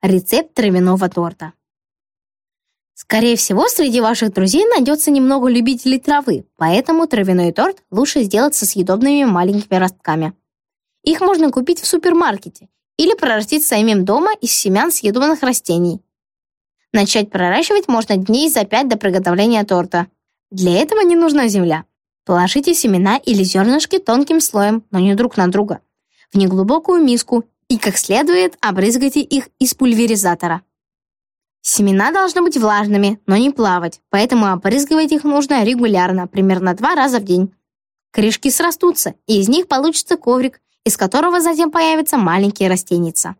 Рецепт травяного торта. Скорее всего, среди ваших друзей найдется немного любителей травы, поэтому травяной торт лучше сделать со съедобными маленькими ростками. Их можно купить в супермаркете или прорастить самим дома из семян съедобных растений. Начать проращивать можно дней за 5 до приготовления торта. Для этого не нужна земля. Положите семена или зернышки тонким слоем, но не друг на друга, в неглубокую миску и как следует обрызгайте их из пульверизатора. Семена должны быть влажными, но не плавать, поэтому опрыскивать их нужно регулярно, примерно два раза в день. Корешки срастутся, и из них получится коврик, из которого затем появятся маленькие растеница.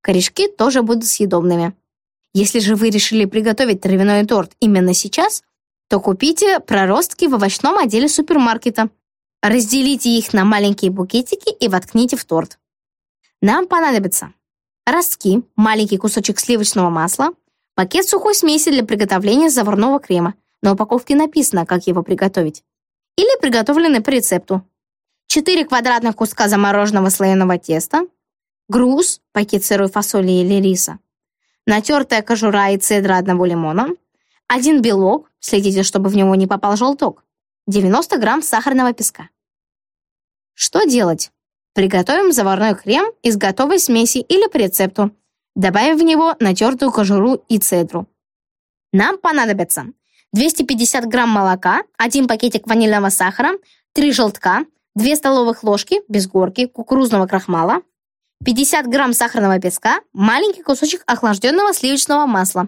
Корешки тоже будут съедобными. Если же вы решили приготовить травяной торт именно сейчас, то купите проростки в овощном отделе супермаркета. Разделите их на маленькие букетики и воткните в торт. Нам понадобится ростки, маленький кусочек сливочного масла, Пакет сухой смеси для приготовления заварного крема. На упаковке написано, как его приготовить. Или приготовленный по рецепту. 4 квадратных куска замороженного слоеного теста. Груз, пакет сырой фасоли или риса. Натертая кожура и цедра одного лимона. Один белок, следите, чтобы в него не попал желток. 90 грамм сахарного песка. Что делать? Приготовим заварной крем из готовой смеси или по рецепту. Добавим в него натертую кожуру и цедру. Нам понадобится 250 грамм молока, 1 пакетик ванильного сахара, 3 желтка, 2 столовых ложки без горки кукурузного крахмала, 50 грамм сахарного песка, маленький кусочек охлажденного сливочного масла.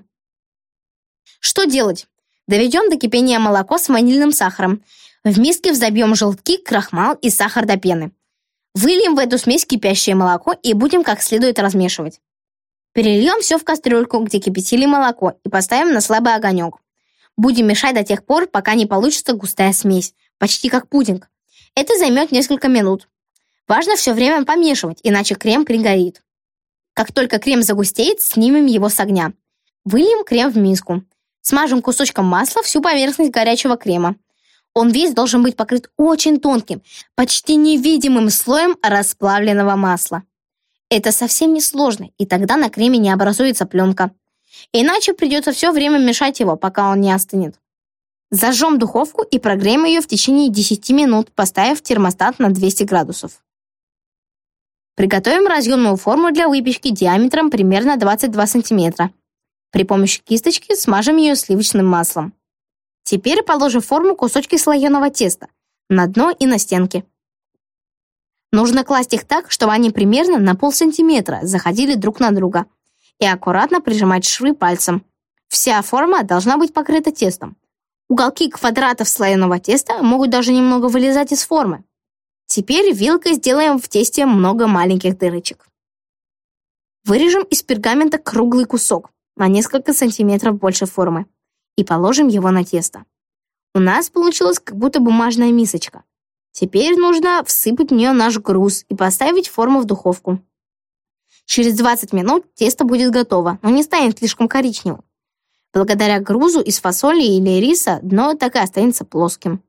Что делать? Доведем до кипения молоко с ванильным сахаром. В миске взобьем желтки, крахмал и сахар до пены. Выльем в эту смесь кипящее молоко и будем как следует размешивать. Перельем все в кастрюльку, где кипятили молоко, и поставим на слабый огонек. Будем мешать до тех пор, пока не получится густая смесь, почти как пудинг. Это займет несколько минут. Важно все время помешивать, иначе крем пригорит. Как только крем загустеет, снимем его с огня. Выльем крем в миску. Смажем кусочком масла всю поверхность горячего крема. Он весь должен быть покрыт очень тонким, почти невидимым слоем расплавленного масла. Это совсем не сложно, и тогда на креме не образуется пленка. Иначе придется все время мешать его, пока он не остынет. Зажжем духовку и прогреем ее в течение 10 минут, поставив термостат на 200 градусов. Приготовим разъемную форму для выпечки диаметром примерно 22 см. При помощи кисточки смажем ее сливочным маслом. Теперь положим в форму кусочки слоеного теста на дно и на стенки. Нужно класть их так, чтобы они примерно на полсантиметра заходили друг на друга. И аккуратно прижимать швы пальцем. Вся форма должна быть покрыта тестом. Уголки квадратов слоеного теста могут даже немного вылезать из формы. Теперь вилкой сделаем в тесте много маленьких дырочек. Вырежем из пергамента круглый кусок на несколько сантиметров больше формы и положим его на тесто. У нас получилась как будто бумажная мисочка. Теперь нужно всыпать в нее наш груз и поставить форму в духовку. Через 20 минут тесто будет готово, но не станет слишком коричневым. Благодаря грузу из фасоли или риса дно так и останется плоским.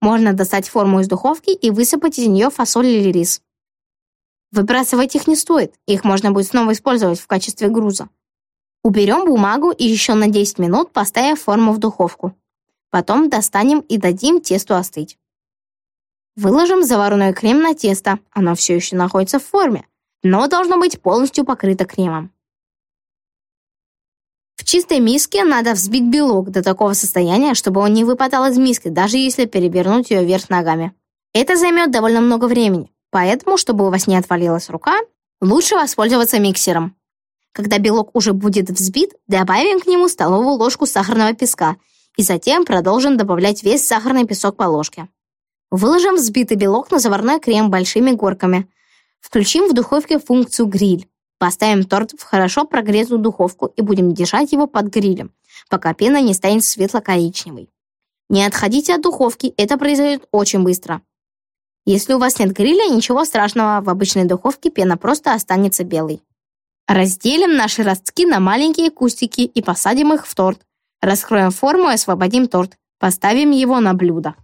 Можно достать форму из духовки и высыпать из нее фасоль или рис. Выбрасывать их не стоит, их можно будет снова использовать в качестве груза. Уберем бумагу и еще на 10 минут поставим форму в духовку. Потом достанем и дадим тесту остыть. Выложим заварной крем на тесто. Оно все еще находится в форме, но должно быть полностью покрыто кремом. В чистой миске надо взбить белок до такого состояния, чтобы он не выпадал из миски, даже если перевернуть ее вверх ногами. Это займет довольно много времени, поэтому, чтобы у вас не отвалилась рука, лучше воспользоваться миксером. Когда белок уже будет взбит, добавим к нему столовую ложку сахарного песка и затем продолжим добавлять весь сахарный песок по ложке. Выложим взбитый белок на заварной крем большими горками. Включим в духовке функцию гриль. Поставим торт в хорошо прогретую духовку и будем держать его под грилем, пока пена не станет светло-коричневой. Не отходите от духовки, это произойдет очень быстро. Если у вас нет гриля, ничего страшного, в обычной духовке пена просто останется белой. Разделим наши ростки на маленькие кустики и посадим их в торт. Раскроем форму и освободим торт. Поставим его на блюдо.